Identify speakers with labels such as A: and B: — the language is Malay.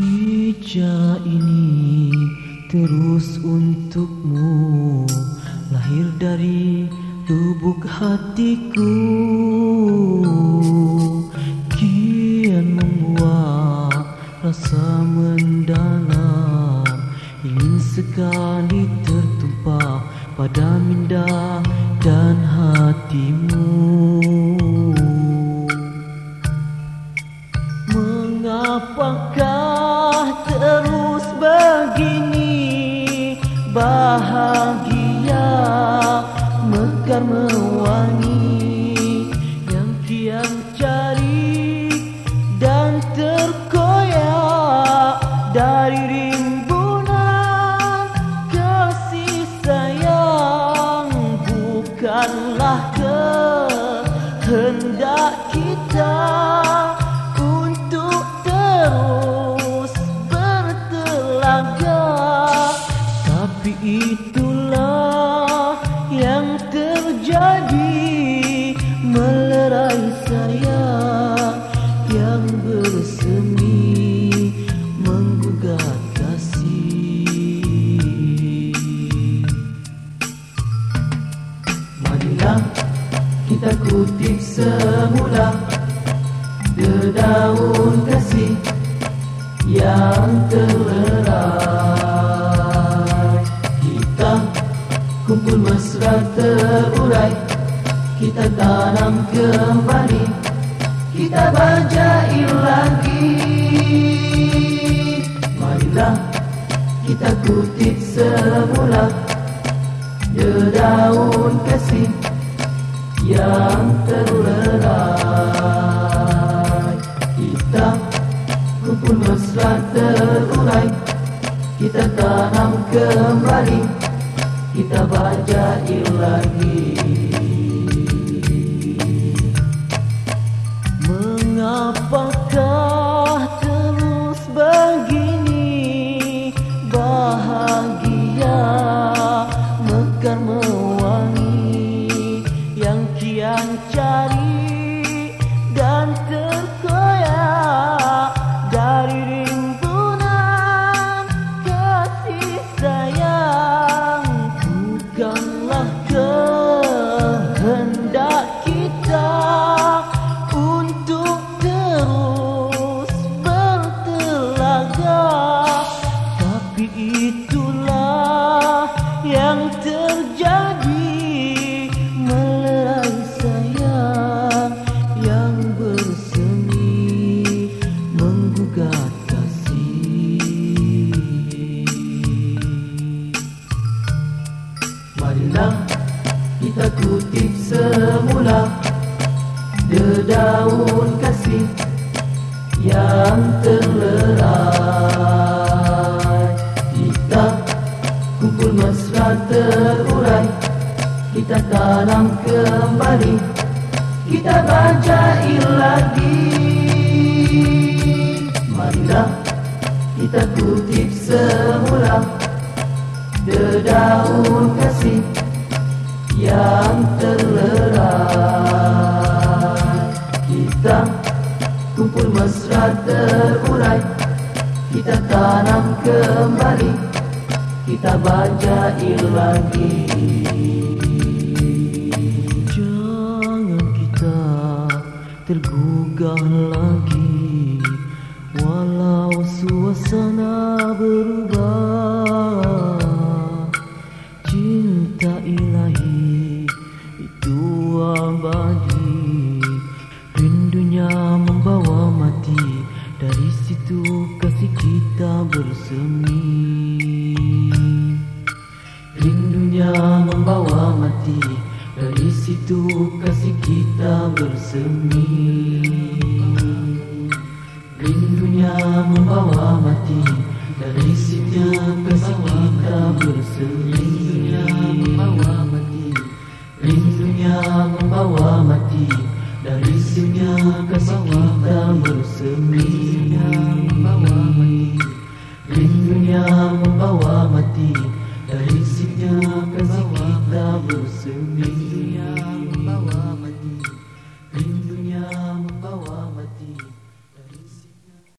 A: Pica ini terus untukmu. Lahir dari lubuk hatiku. Kian menguap rasa mendalam. Ingin sekali tertumpah pada minda dan hatimu bahagia mekar mewangi yang kian cari dan terkoyak dari rimbunan kasih sayang. Bukanlah kehendak itulah yang terjadi. Melerai saya yang bersemi menggugat kasih. Marilah kita kutip semula dedaun kasih yang terlerai terurai. Kita tanam kembali. Kita bajain lagi. Marilah kita kutip semula. Daun kasih yang terurai. Kita kumpul mesra terurai. Kita tanam kembali kita baca lagi Mengapakah terus begini bahagia mekar mewangi yang kian cari yang terlerai. Kita kumpul mesra terurai. Kita tanam kembali. Kita bacain lagi. Marilah kita kutip semula. Dedaun kasih yang terlerai. Kita kumpul mesra terurai. Kita tanam kembali. Kita bacain lagi. Jangan kita tergugah lagi. Walau suasana berubah bersemi. Rindunya membawa mati dari situ kasih kita bersemi. Rindunya membawa mati dari situ kasih kita bersemi. Membawa mati. Rindunya membawa mati Dari dunia kasih kita